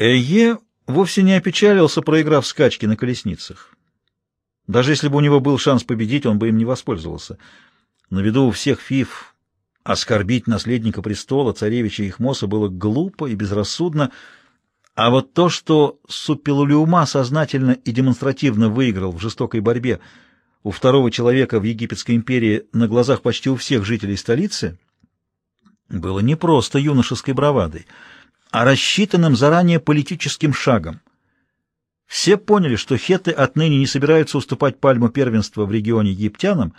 Эйе вовсе не опечалился, проиграв скачки на колесницах. Даже если бы у него был шанс победить, он бы им не воспользовался. На виду у всех фиф оскорбить наследника престола, царевича Ихмоса, было глупо и безрассудно, а вот то, что Суппилулиума сознательно и демонстративно выиграл в жестокой борьбе у второго человека в Египетской империи на глазах почти у всех жителей столицы, было не просто юношеской бравадой, а рассчитанным заранее политическим шагом. Все поняли, что хеты отныне не собираются уступать пальму первенства в регионе египтянам,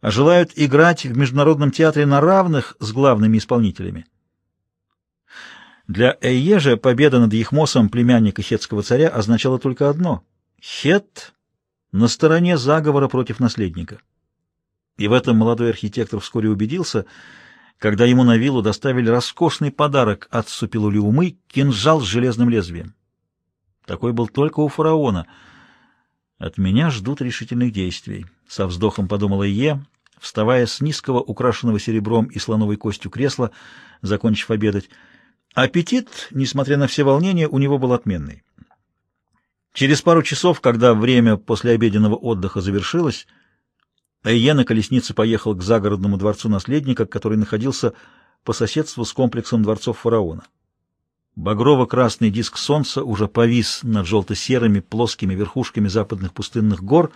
а желают играть в международном театре на равных с главными исполнителями. Для Эйе же победа над Ехмосом, племянника хетского царя, означала только одно — Хет на стороне заговора против наследника. И в этом молодой архитектор вскоре убедился, когда ему на виллу доставили роскошный подарок от Супилулиумы — кинжал с железным лезвием. Такой был только у фараона. От меня ждут решительных действий. Со вздохом подумала Е, вставая с низкого, украшенного серебром и слоновой костью кресла, закончив обедать. Аппетит, несмотря на все волнения, у него был отменный. Через пару часов, когда время после обеденного отдыха завершилось, Эйе на колеснице поехал к загородному дворцу наследника, который находился по соседству с комплексом дворцов фараона. Багрово-красный диск солнца уже повис над желто-серыми плоскими верхушками западных пустынных гор,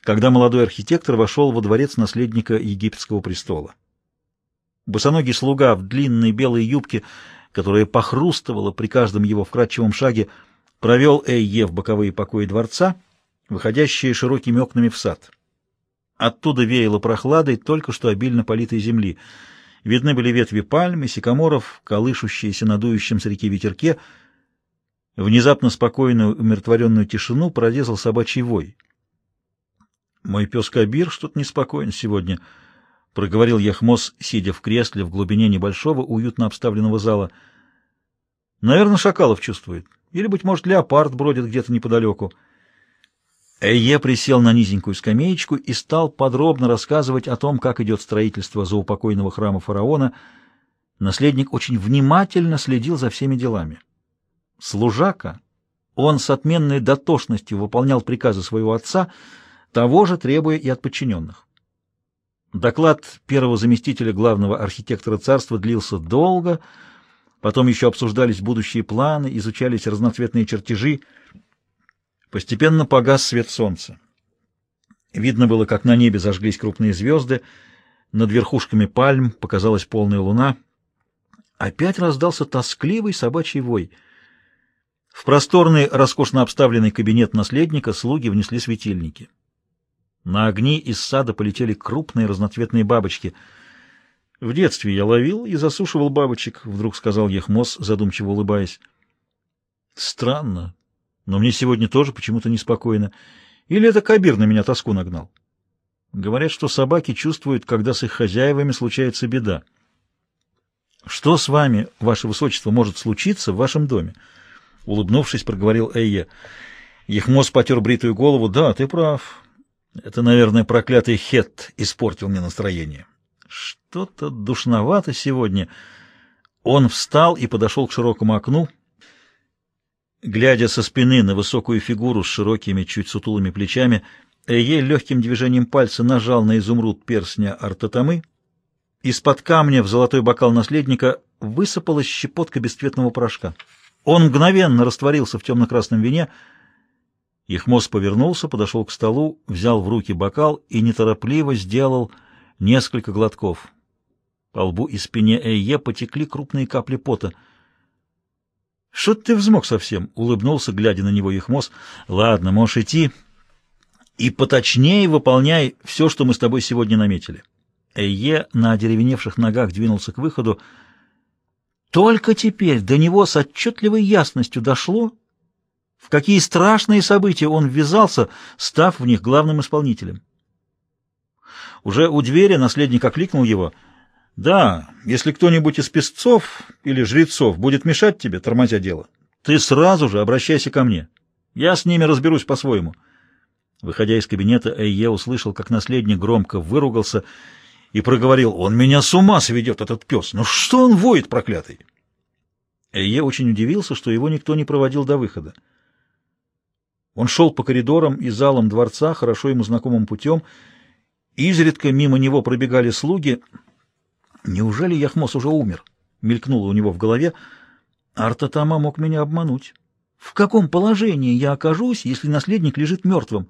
когда молодой архитектор вошел во дворец наследника египетского престола. Босоногий слуга в длинной белой юбке, которая похрустывала при каждом его вкрадчивом шаге, провел Эйе в боковые покои дворца, выходящие широкими окнами в сад. Оттуда веяло прохладой только что обильно политой земли — Видны были ветви пальмы, сикаморов, колышущиеся на дующем с реки ветерке. Внезапно спокойную, умиротворенную тишину прорезал собачий вой. «Мой пес Кабир что-то неспокоен сегодня», — проговорил Яхмос, сидя в кресле в глубине небольшого, уютно обставленного зала. «Наверное, Шакалов чувствует. Или, быть может, леопард бродит где-то неподалеку». Эйе присел на низенькую скамеечку и стал подробно рассказывать о том, как идет строительство заупокойного храма фараона. Наследник очень внимательно следил за всеми делами. Служака, он с отменной дотошностью выполнял приказы своего отца, того же требуя и от подчиненных. Доклад первого заместителя главного архитектора царства длился долго, потом еще обсуждались будущие планы, изучались разноцветные чертежи — Постепенно погас свет солнца. Видно было, как на небе зажглись крупные звезды, над верхушками пальм показалась полная луна. Опять раздался тоскливый собачий вой. В просторный, роскошно обставленный кабинет наследника слуги внесли светильники. На огни из сада полетели крупные разноцветные бабочки. «В детстве я ловил и засушивал бабочек», — вдруг сказал Ехмос, задумчиво улыбаясь. «Странно. Но мне сегодня тоже почему-то неспокойно. Или это Кабир на меня тоску нагнал? Говорят, что собаки чувствуют, когда с их хозяевами случается беда. Что с вами, ваше высочество, может случиться в вашем доме? Улыбнувшись, проговорил Эйе. Ехмос потер бритую голову. Да, ты прав. Это, наверное, проклятый Хет испортил мне настроение. Что-то душновато сегодня. Он встал и подошел к широкому окну, Глядя со спины на высокую фигуру с широкими, чуть сутулыми плечами, Эйе легким движением пальца нажал на изумруд перстня Артатамы. Из-под камня в золотой бокал наследника высыпалась щепотка бесцветного порошка. Он мгновенно растворился в темно-красном вине. Ихмос повернулся, подошел к столу, взял в руки бокал и неторопливо сделал несколько глотков. По лбу и спине Эйе потекли крупные капли пота — что ты взмок совсем? Улыбнулся, глядя на него Ехмос. Ладно, можешь идти. И поточнее выполняй все, что мы с тобой сегодня наметили. Эйе на одеревеневших ногах двинулся к выходу. Только теперь до него с отчетливой ясностью дошло, в какие страшные события он ввязался, став в них главным исполнителем. Уже у двери наследник окликнул его — да, если кто-нибудь из песцов или жрецов будет мешать тебе, тормозя дело, ты сразу же обращайся ко мне. Я с ними разберусь по-своему. Выходя из кабинета, Эйе услышал, как наследник громко выругался и проговорил, «Он меня с ума сведет, этот пес! Ну что он воет, проклятый?» Эйе очень удивился, что его никто не проводил до выхода. Он шел по коридорам и залам дворца, хорошо ему знакомым путем. Изредка мимо него пробегали слуги. «Неужели Яхмос уже умер?» — мелькнуло у него в голове. «Артатама мог меня обмануть. В каком положении я окажусь, если наследник лежит мертвым?»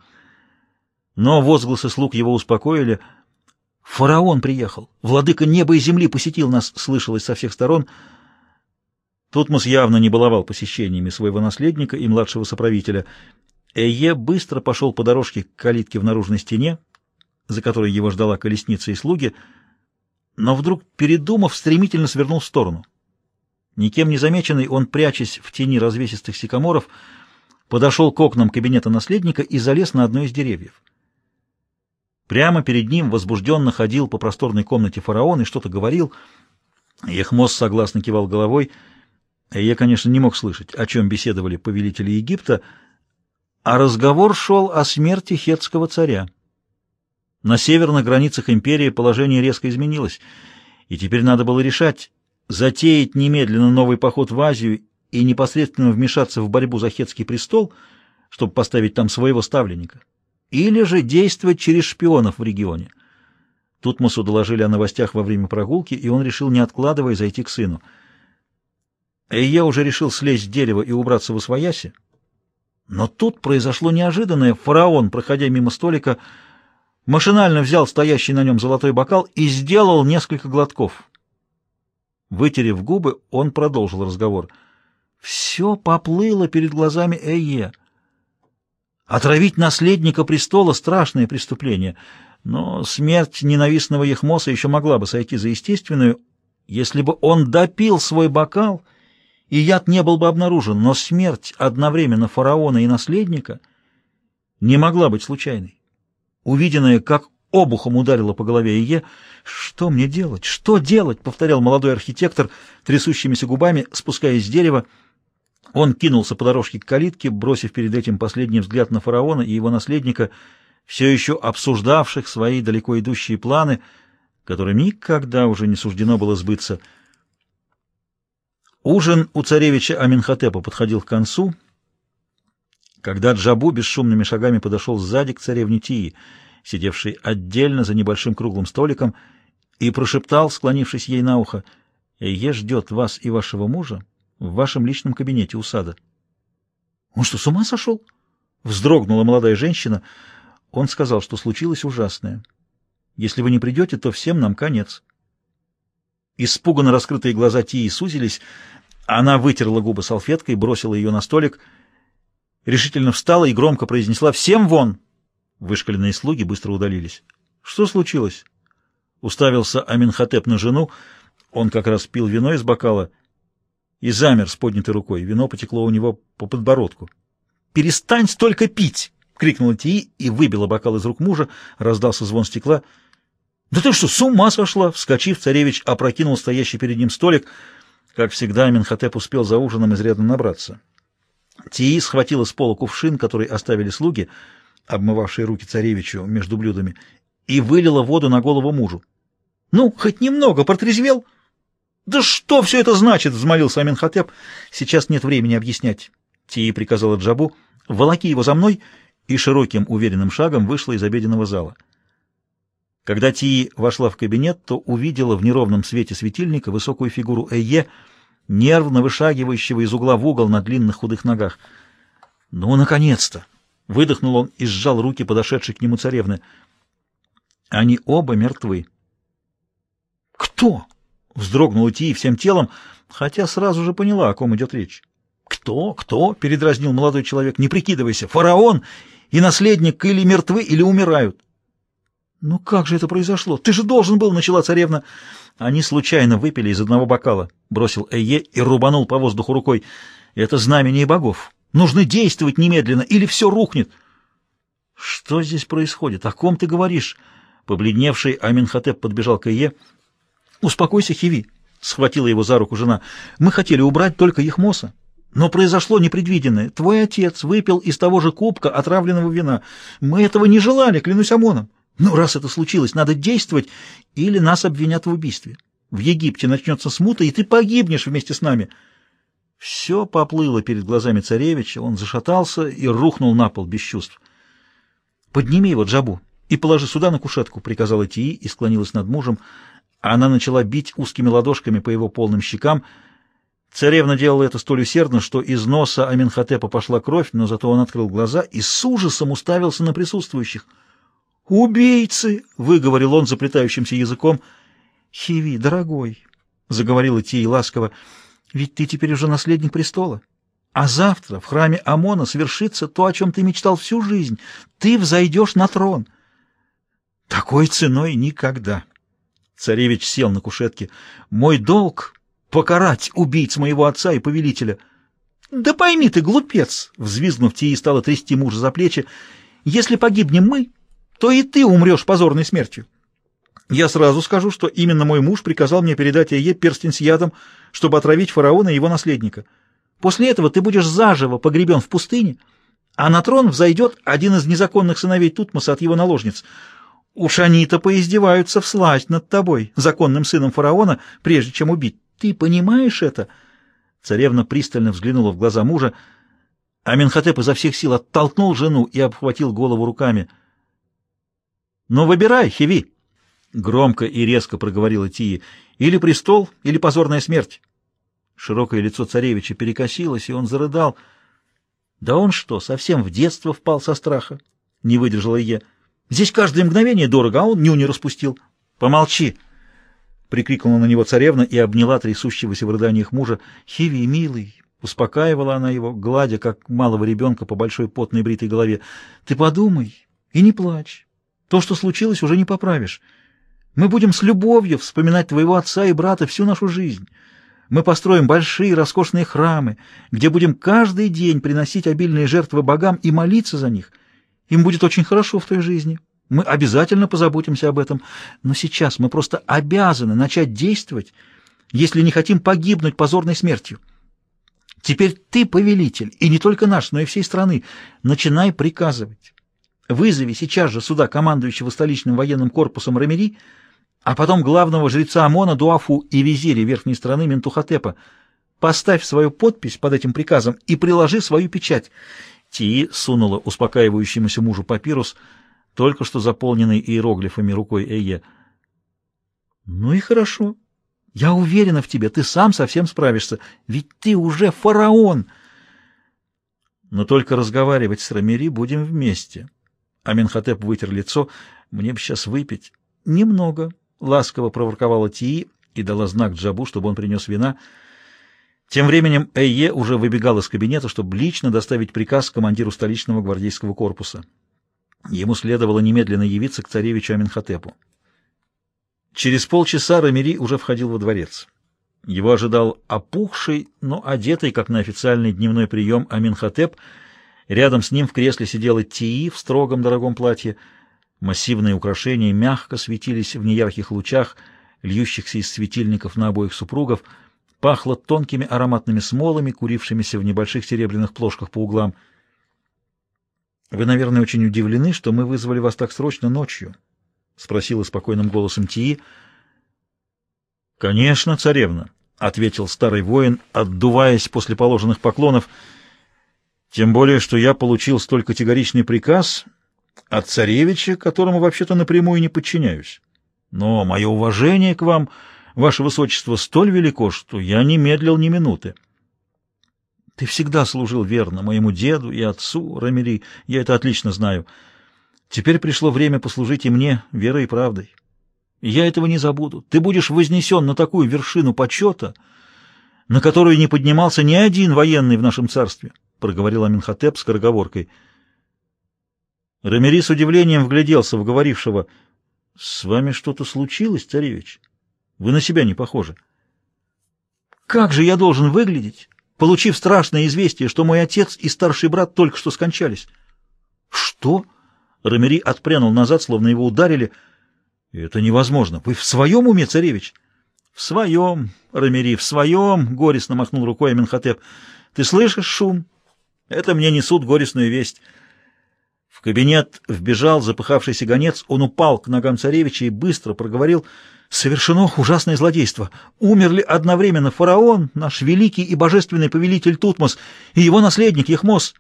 Но возгласы слуг его успокоили. «Фараон приехал! Владыка неба и земли посетил нас!» — слышалось со всех сторон. Тутмос явно не баловал посещениями своего наследника и младшего соправителя — Эйе быстро пошел по дорожке к калитке в наружной стене, за которой его ждала колесница и слуги, но вдруг, передумав, стремительно свернул в сторону. Никем не замеченный, он, прячась в тени развесистых сикаморов, подошел к окнам кабинета наследника и залез на одно из деревьев. Прямо перед ним возбужденно ходил по просторной комнате фараон и что-то говорил. Ехмос согласно кивал головой. Я, конечно, не мог слышать, о чем беседовали повелители Египта, а разговор шел о смерти хетского царя. На северных границах империи положение резко изменилось, и теперь надо было решать, затеять немедленно новый поход в Азию и непосредственно вмешаться в борьбу за хетский престол, чтобы поставить там своего ставленника, или же действовать через шпионов в регионе. Тутмосу доложили о новостях во время прогулки, и он решил, не откладывая, зайти к сыну. Эйя уже решил слезть с дерева и убраться в освояси, но тут произошло неожиданное. Фараон, проходя мимо столика, машинально взял стоящий на нем золотой бокал и сделал несколько глотков. Вытерев губы, он продолжил разговор. Все поплыло перед глазами Эйе. Отравить наследника престола — страшное преступление, но смерть ненавистного Ехмоса еще могла бы сойти за естественную, если бы он допил свой бокал — и яд не был бы обнаружен, но смерть одновременно фараона и наследника не могла быть случайной. Увиденное, как обухом ударило по голове Ие, «Что мне делать? Что делать?» — повторял молодой архитектор трясущимися губами, спускаясь с дерева. Он кинулся по дорожке к калитке, бросив перед этим последний взгляд на фараона и его наследника, все еще обсуждавших свои далеко идущие планы, которым никогда уже не суждено было сбыться — Ужин у царевича Аминхотепа подходил к концу, когда Джабу бесшумными шагами подошел сзади к царевне Тии, сидевшей отдельно за небольшим круглым столиком, и прошептал, склонившись ей на ухо, «Эйе ждет вас и вашего мужа в вашем личном кабинете у сада». «Он что, с ума сошел?» — вздрогнула молодая женщина. Он сказал, что случилось ужасное. «Если вы не придете, то всем нам конец». Испуганно раскрытые глаза Тии сузились. Она вытерла губы салфеткой, бросила ее на столик, решительно встала и громко произнесла «Всем вон!». Вышкаленные слуги быстро удалились. «Что случилось?» Уставился Аминхотеп на жену. Он как раз пил вино из бокала и замер с поднятой рукой. Вино потекло у него по подбородку. «Перестань столько пить!» — крикнула Тии и выбила бокал из рук мужа. Раздался звон стекла — «Да ты что, с ума сошла?» Вскочив, царевич опрокинул стоящий перед ним столик. Как всегда, Минхотеп успел за ужином изрядно набраться. Тии схватила с пола кувшин, который оставили слуги, обмывавшие руки царевичу между блюдами, и вылила воду на голову мужу. «Ну, хоть немного протрезвел?» «Да что все это значит?» — взмолился Аминхотеп. «Сейчас нет времени объяснять». Тии приказала Джабу. «Волоки его за мной!» и широким уверенным шагом вышла из обеденного зала. Когда Тии вошла в кабинет, то увидела в неровном свете светильника высокую фигуру Эйе, нервно вышагивающего из угла в угол на длинных худых ногах. «Ну, наконец-то!» — выдохнул он и сжал руки подошедшей к нему царевны. «Они оба мертвы». «Кто?» — вздрогнула Тии всем телом, хотя сразу же поняла, о ком идет речь. «Кто? Кто?» — передразнил молодой человек. «Не прикидывайся! Фараон и наследник или мертвы, или умирают!» «Ну как же это произошло? Ты же должен был!» — начала царевна. Они случайно выпили из одного бокала, — бросил Эйе и рубанул по воздуху рукой. «Это знамение богов. Нужно действовать немедленно, или все рухнет!» «Что здесь происходит? О ком ты говоришь?» Побледневший Аминхотеп подбежал к Эйе. «Успокойся, Хиви!» — схватила его за руку жена. «Мы хотели убрать только Ехмоса. Но произошло непредвиденное. Твой отец выпил из того же кубка отравленного вина. Мы этого не желали, клянусь ОМОНом. Ну, раз это случилось, надо действовать, или нас обвинят в убийстве. В Египте начнется смута, и ты погибнешь вместе с нами. Все поплыло перед глазами царевича, он зашатался и рухнул на пол без чувств. «Подними его, Джабу, и положи сюда на кушетку», — приказала Тии и склонилась над мужем. Она начала бить узкими ладошками по его полным щекам. Царевна делала это столь усердно, что из носа Аминхотепа пошла кровь, но зато он открыл глаза и с ужасом уставился на присутствующих. «Убийцы!» — выговорил он заплетающимся языком. «Хиви, дорогой!» — заговорила Тии ласково. «Ведь ты теперь уже наследник престола. А завтра в храме Амона свершится то, о чем ты мечтал всю жизнь. Ты взойдешь на трон». «Такой ценой никогда!» Царевич сел на кушетке. «Мой долг — покарать убийц моего отца и повелителя». «Да пойми ты, глупец!» — взвизгнув, Тии стала трясти мужа за плечи. «Если погибнем мы, то и ты умрешь позорной смертью. Я сразу скажу, что именно мой муж приказал мне передать Ие перстень с ядом, чтобы отравить фараона и его наследника. После этого ты будешь заживо погребен в пустыне, а на трон взойдет один из незаконных сыновей Тутмоса от его наложниц — Уж они-то поиздеваются всласть над тобой, законным сыном фараона, прежде чем убить. Ты понимаешь это?» Царевна пристально взглянула в глаза мужа. Аминхотеп изо всех сил оттолкнул жену и обхватил голову руками. «Ну, выбирай, Хиви!» — громко и резко проговорила Тии. «Или престол, или позорная смерть!» Широкое лицо царевича перекосилось, и он зарыдал. «Да он что, совсем в детство впал со страха?» — не выдержала Е. Здесь каждое мгновение дорого, а он ню не распустил. Помолчи! Прикрикнула на него царевна и обняла трясущегося в рыданиях мужа. Хиви, милый! Успокаивала она его, гладя, как малого ребенка по большой потной бритой голове. Ты подумай и не плачь. То, что случилось, уже не поправишь. Мы будем с любовью вспоминать твоего отца и брата всю нашу жизнь. Мы построим большие роскошные храмы, где будем каждый день приносить обильные жертвы богам и молиться за них. Им будет очень хорошо в той жизни. Мы обязательно позаботимся об этом. Но сейчас мы просто обязаны начать действовать, если не хотим погибнуть позорной смертью. Теперь ты повелитель, и не только наш, но и всей страны. Начинай приказывать. Вызови сейчас же сюда командующего столичным военным корпусом Рамери, а потом главного жреца Амона, Дуафу и визиря верхней страны Ментухотепа. Поставь свою подпись под этим приказом и приложи свою печать. Ти сунула успокаивающемуся мужу папирус, только что заполненный иероглифами рукой Эйе. «Ну и хорошо. Я уверена в тебе, ты сам совсем справишься, ведь ты уже фараон!» «Но только разговаривать с Рамери будем вместе». Аминхотеп вытер лицо. «Мне бы сейчас выпить». «Немного», — ласково проворковала Тии и дала знак Джабу, чтобы он принес вина — тем временем Эйе уже выбегал из кабинета, чтобы лично доставить приказ командиру столичного гвардейского корпуса. Ему следовало немедленно явиться к царевичу Аминхотепу. Через полчаса Рамири уже входил во дворец. Его ожидал опухший, но одетый, как на официальный дневной прием, Аминхотеп. Рядом с ним в кресле сидела Тии в строгом дорогом платье. Массивные украшения мягко светились в неярких лучах, льющихся из светильников на обоих супругов — пахло тонкими ароматными смолами, курившимися в небольших серебряных плошках по углам. «Вы, наверное, очень удивлены, что мы вызвали вас так срочно ночью?» — спросила спокойным голосом Тии. «Конечно, царевна», — ответил старый воин, отдуваясь после положенных поклонов. «Тем более, что я получил столь категоричный приказ от царевича, которому вообще-то напрямую не подчиняюсь. Но мое уважение к вам...» Ваше Высочество столь велико, что я не медлил ни минуты. Ты всегда служил верно моему деду и отцу, Рамери, я это отлично знаю. Теперь пришло время послужить и мне верой и правдой. я этого не забуду. Ты будешь вознесен на такую вершину почета, на которую не поднимался ни один военный в нашем царстве, — проговорил Аминхотеп с скороговоркой. Рамери с удивлением вгляделся в говорившего. — С вами что-то случилось, царевич? — вы на себя не похожи. Как же я должен выглядеть, получив страшное известие, что мой отец и старший брат только что скончались? Что? Рамери отпрянул назад, словно его ударили. Это невозможно. Вы в своем уме, царевич? В своем, Рамери, в своем, горестно махнул рукой Аминхотеп. Ты слышишь шум? Это мне несут горестную весть. В кабинет вбежал запыхавшийся гонец, он упал к ногам царевича и быстро проговорил «Совершено ужасное злодейство. Умерли одновременно фараон, наш великий и божественный повелитель Тутмос, и его наследник Ехмос.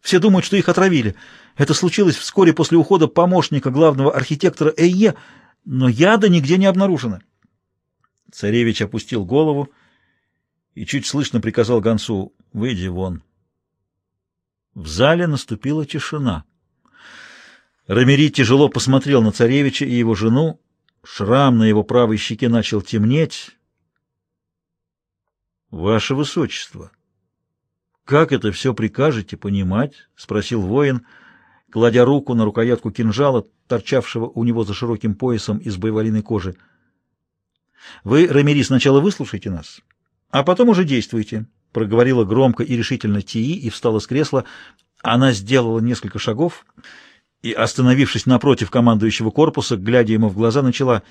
Все думают, что их отравили. Это случилось вскоре после ухода помощника главного архитектора Эйе, но яда нигде не обнаружено». Царевич опустил голову и чуть слышно приказал гонцу «Выйди вон». В зале наступила тишина. Рамери тяжело посмотрел на царевича и его жену. Шрам на его правой щеке начал темнеть. — Ваше Высочество, как это все прикажете понимать? — спросил воин, кладя руку на рукоятку кинжала, торчавшего у него за широким поясом из боевалиной кожи. — Вы, Рамери, сначала выслушайте нас, а потом уже действуйте, — проговорила громко и решительно Тии и встала с кресла. Она сделала несколько шагов и, остановившись напротив командующего корпуса, глядя ему в глаза, начала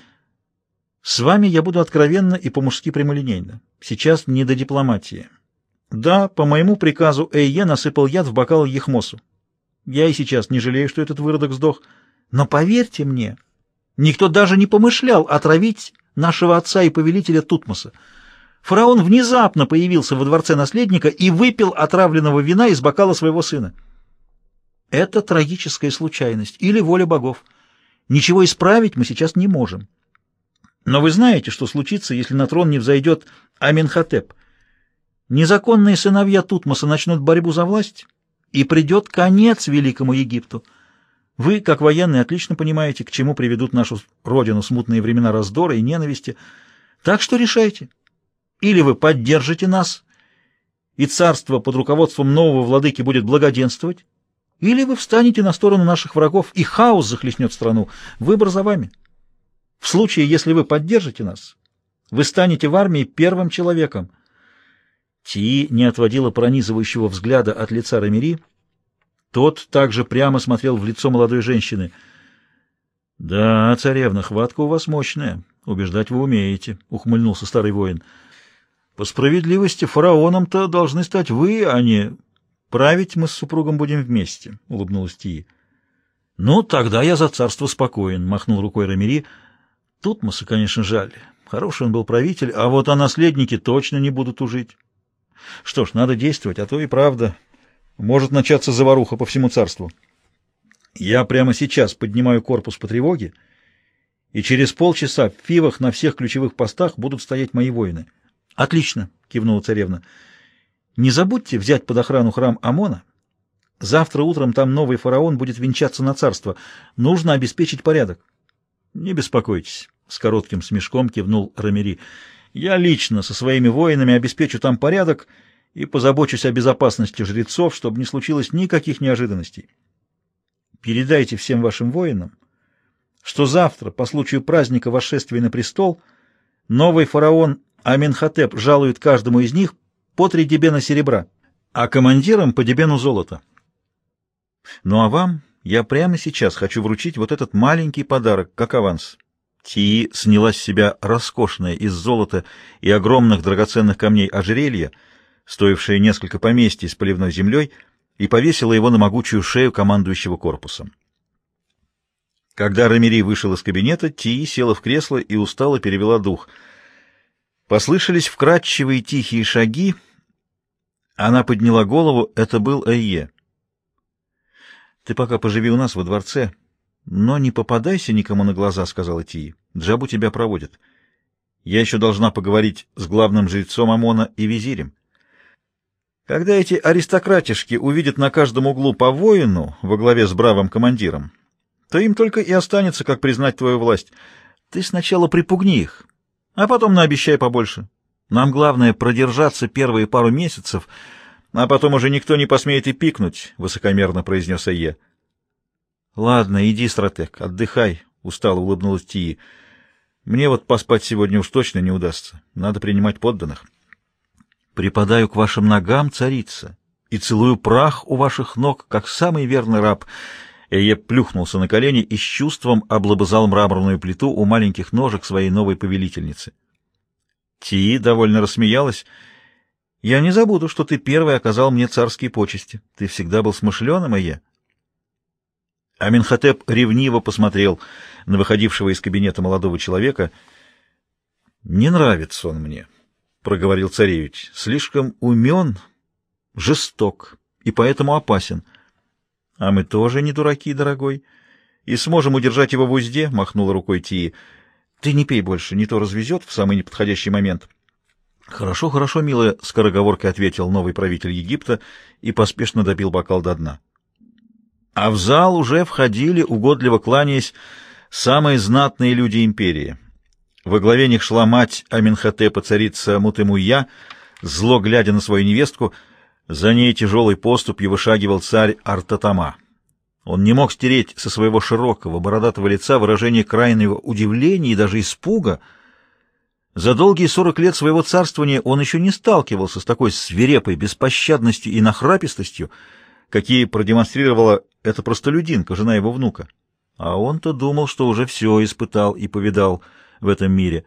«С вами я буду откровенно и по-мужски прямолинейно. Сейчас не до дипломатии. Да, по моему приказу Эйе насыпал яд в бокал Ехмосу. Я и сейчас не жалею, что этот выродок сдох. Но поверьте мне, никто даже не помышлял отравить нашего отца и повелителя Тутмоса. Фараон внезапно появился во дворце наследника и выпил отравленного вина из бокала своего сына. Это трагическая случайность или воля богов. Ничего исправить мы сейчас не можем. Но вы знаете, что случится, если на трон не взойдет Аменхотеп. Незаконные сыновья Тутмоса начнут борьбу за власть, и придет конец Великому Египту. Вы, как военные, отлично понимаете, к чему приведут нашу родину смутные времена раздора и ненависти. Так что решайте. Или вы поддержите нас, и царство под руководством нового владыки будет благоденствовать, или вы встанете на сторону наших врагов, и хаос захлестнет страну. Выбор за вами. В случае, если вы поддержите нас, вы станете в армии первым человеком. Ти не отводила пронизывающего взгляда от лица Рамири. Тот также прямо смотрел в лицо молодой женщины. — Да, царевна, хватка у вас мощная. Убеждать вы умеете, — ухмыльнулся старый воин. — По справедливости, фараоном-то должны стать вы, а не... Править мы с супругом будем вместе, — улыбнулась Тии. — Ну, тогда я за царство спокоен, — махнул рукой Рамири. Тутмоса, конечно, жаль. Хороший он был правитель, а вот о наследнике точно не будут ужить. Что ж, надо действовать, а то и правда. Может начаться заваруха по всему царству. Я прямо сейчас поднимаю корпус по тревоге, и через полчаса в Фивах на всех ключевых постах будут стоять мои воины. — Отлично, — кивнула царевна. Не забудьте взять под охрану храм Амона. Завтра утром там новый фараон будет венчаться на царство. Нужно обеспечить порядок. Не беспокойтесь, — с коротким смешком кивнул Рамери. Я лично со своими воинами обеспечу там порядок и позабочусь о безопасности жрецов, чтобы не случилось никаких неожиданностей. Передайте всем вашим воинам, что завтра, по случаю праздника восшествия на престол, новый фараон Аменхотеп жалует каждому из них по три дебена серебра, а командирам по дебену золота. Ну а вам я прямо сейчас хочу вручить вот этот маленький подарок, как аванс. Тии сняла с себя роскошное из золота и огромных драгоценных камней ожерелье, стоившее несколько поместий с поливной землей, и повесила его на могучую шею командующего корпусом. Когда Рамири вышел из кабинета, Тии села в кресло и устало перевела дух. Послышались вкрадчивые тихие шаги, она подняла голову, это был Эйе. «Ты пока поживи у нас во дворце, но не попадайся никому на глаза», — сказала Тии. «Джабу тебя проводят. Я еще должна поговорить с главным жрецом Амона и визирем. Когда эти аристократишки увидят на каждом углу по воину во главе с бравым командиром, то им только и останется, как признать твою власть. Ты сначала припугни их, а потом наобещай побольше». Нам главное продержаться первые пару месяцев, а потом уже никто не посмеет и пикнуть, — высокомерно произнес Айе. — Ладно, иди, стратег, отдыхай, — устало улыбнулась Тии. — Мне вот поспать сегодня уж точно не удастся. Надо принимать подданных. — Припадаю к вашим ногам, царица, и целую прах у ваших ног, как самый верный раб. Эйе плюхнулся на колени и с чувством облобызал мраморную плиту у маленьких ножек своей новой повелительницы. Ти довольно рассмеялась. «Я не забуду, что ты первый оказал мне царские почести. Ты всегда был смышленым, я». Аминхотеп ревниво посмотрел на выходившего из кабинета молодого человека. «Не нравится он мне», — проговорил царевич. «Слишком умен, жесток и поэтому опасен». «А мы тоже не дураки, дорогой, и сможем удержать его в узде», — махнула рукой Тии. «Ты не пей больше, не то развезет в самый неподходящий момент». «Хорошо, хорошо, милая», — скороговоркой ответил новый правитель Египта и поспешно допил бокал до дна. А в зал уже входили, угодливо кланяясь, самые знатные люди империи. Во главе них шла мать Аминхотепа, царица Мутемуя, зло глядя на свою невестку, за ней тяжелый поступью вышагивал царь Артатама. Он не мог стереть со своего широкого, бородатого лица выражение крайнего удивления и даже испуга. За долгие сорок лет своего царствования он еще не сталкивался с такой свирепой беспощадностью и нахрапистостью, какие продемонстрировала эта простолюдинка, жена его внука. А он-то думал, что уже все испытал и повидал в этом мире.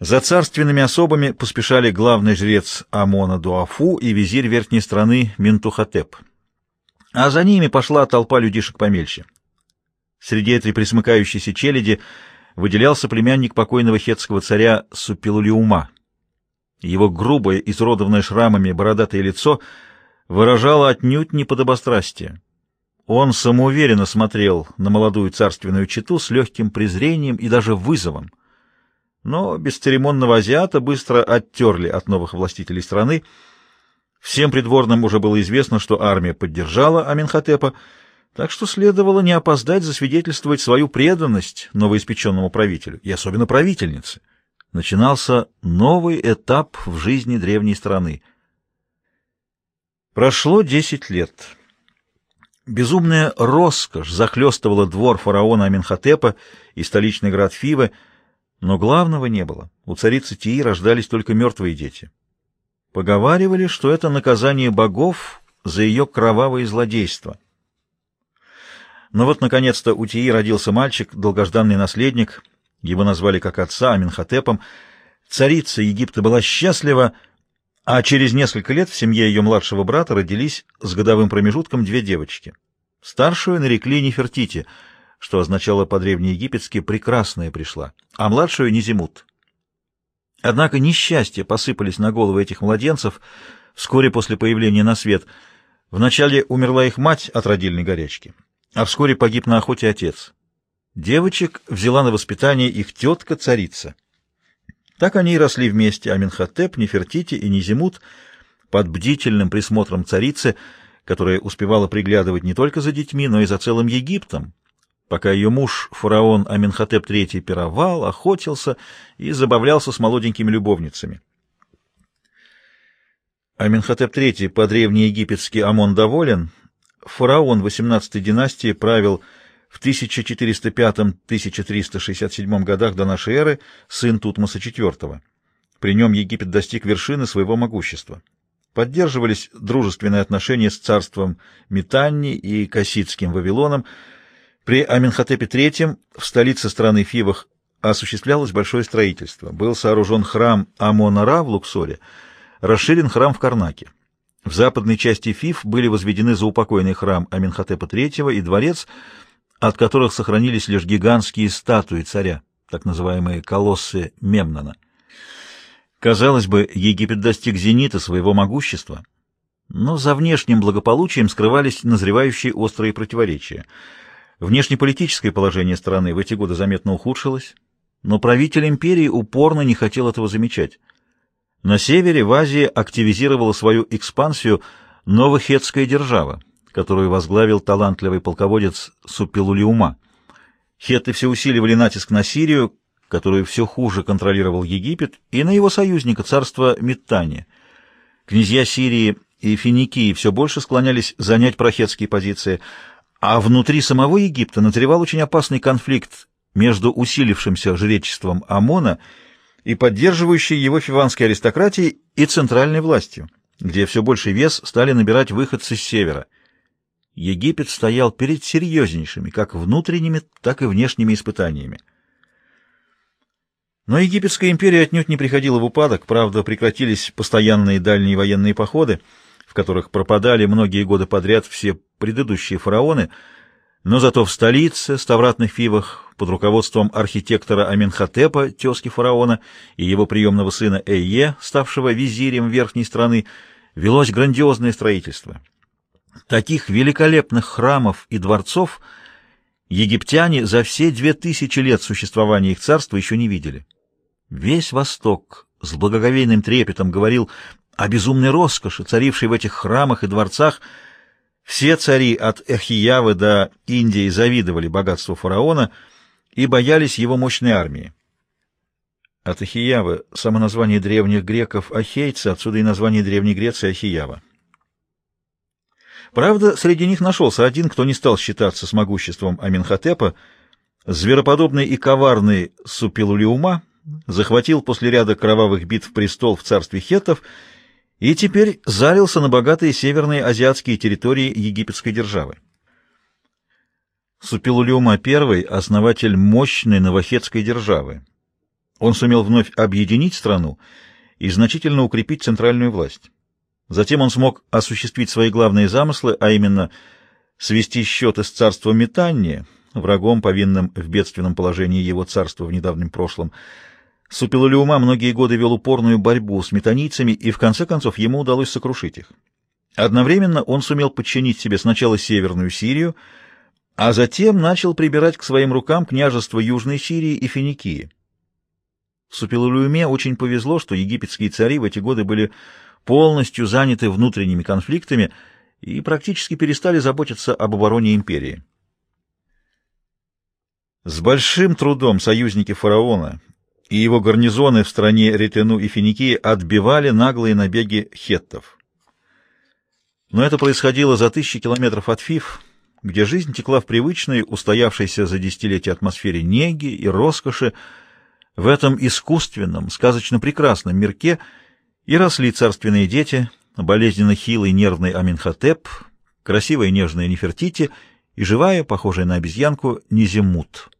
За царственными особами поспешали главный жрец Амона Дуафу и визирь верхней страны Минтухотеп. А за ними пошла толпа людишек помельче. Среди этой присмыкающейся челяди выделялся племянник покойного хетского царя Супилулиума. Его грубое, изродованное шрамами бородатое лицо выражало отнюдь не подобострастие. Он самоуверенно смотрел на молодую царственную чету с легким презрением и даже вызовом. Но бесцеремонного азиата быстро оттерли от новых властителей страны. Всем придворным уже было известно, что армия поддержала Аминхотепа, так что следовало не опоздать засвидетельствовать свою преданность новоиспеченному правителю, и особенно правительнице. Начинался новый этап в жизни древней страны. Прошло десять лет. Безумная роскошь захлестывала двор фараона Аминхотепа и столичный град Фивы, но главного не было. У царицы Тии рождались только мертвые дети. Поговаривали, что это наказание богов за ее кровавое злодейство. Но вот, наконец-то, у Тии родился мальчик, долгожданный наследник. Его назвали как отца Аминхотепом. Царица Египта была счастлива, а через несколько лет в семье ее младшего брата родились с годовым промежутком две девочки. Старшую нарекли Нефертити, что означало по-древнеегипетски «прекрасная пришла», а младшую — Низимут. Однако несчастья посыпались на головы этих младенцев вскоре после появления на свет. Вначале умерла их мать от родильной горячки, а вскоре погиб на охоте отец. Девочек взяла на воспитание их тетка-царица. Так они и росли вместе, Аминхотеп, Нефертити и Низимут, под бдительным присмотром царицы, которая успевала приглядывать не только за детьми, но и за целым Египтом, пока ее муж, фараон Аминхотеп III, пировал, охотился и забавлялся с молоденькими любовницами. Аминхотеп III, по-древнеегипетски Амон доволен, фараон XVIII династии правил в 1405-1367 годах до нашей эры сын Тутмоса IV. При нем Египет достиг вершины своего могущества. Поддерживались дружественные отношения с царством Митанни и Кассидским Вавилоном. При Аминхотепе III в столице страны Фивах осуществлялось большое строительство. Был сооружен храм Амона-Ра в Луксоре, расширен храм в Карнаке. В западной части Фив были возведены заупокойный храм Аминхотепа III и дворец – от которых сохранились лишь гигантские статуи царя, так называемые колоссы Мемнона. Казалось бы, Египет достиг зенита своего могущества, но за внешним благополучием скрывались назревающие острые противоречия. Внешнеполитическое положение страны в эти годы заметно ухудшилось, но правитель империи упорно не хотел этого замечать. На севере, в Азии, активизировала свою экспансию новохетская держава, которую возглавил талантливый полководец Супилулиума. Хетты все усиливали натиск на Сирию, которую все хуже контролировал Египет, и на его союзника, царство Миттани. Князья Сирии и Финикии все больше склонялись занять прохетские позиции, а внутри самого Египта назревал очень опасный конфликт между усилившимся жречеством Амона и поддерживающей его фиванской аристократией и центральной властью, где все больший вес стали набирать выходцы с севера – Египет стоял перед серьезнейшими как внутренними, так и внешними испытаниями. Но египетская империя отнюдь не приходила в упадок, правда, прекратились постоянные дальние военные походы, в которых пропадали многие годы подряд все предыдущие фараоны, Но зато в столице, Ставратных Фивах, под руководством архитектора Аменхотепа, тезки фараона, и его приемного сына Эйе, ставшего визирем верхней страны, велось грандиозное строительство. Таких великолепных храмов и дворцов египтяне за все две тысячи лет существования их царства еще не видели. Весь Восток с благоговейным трепетом говорил о безумной роскоши, царившей в этих храмах и дворцах. Все цари от Эхиявы до Индии завидовали богатству фараона и боялись его мощной армии. От Ахиявы — само название древних греков Ахейцы, отсюда и название Древней Греции Ахиява. Правда, среди них нашелся один, кто не стал считаться с могуществом Аминхотепа, звероподобный и коварный Супилулиума, захватил после ряда кровавых битв престол в царстве хеттов и теперь залился на богатые северные азиатские территории египетской державы. Супилулиума I — основатель мощной новохетской державы. Он сумел вновь объединить страну и значительно укрепить центральную власть. Затем он смог осуществить свои главные замыслы, а именно свести счеты с царством Метанния, врагом, повинным в бедственном положении его царства в недавнем прошлом. Супилулиума многие годы вел упорную борьбу с метанийцами, и в конце концов ему удалось сокрушить их. Одновременно он сумел подчинить себе сначала Северную Сирию, а затем начал прибирать к своим рукам княжества Южной Сирии и Финикии. Супилулюме очень повезло, что египетские цари в эти годы были полностью заняты внутренними конфликтами и практически перестали заботиться об обороне империи. С большим трудом союзники фараона и его гарнизоны в стране Ретену и Финикии отбивали наглые набеги хеттов. Но это происходило за тысячи километров от Фиф, где жизнь текла в привычной, устоявшейся за десятилетия атмосфере неги и роскоши, в этом искусственном, сказочно прекрасном мирке и росли царственные дети, болезненно хилый нервный Аминхотеп, красивая нежная Нефертити и живая, похожая на обезьянку, Низемут.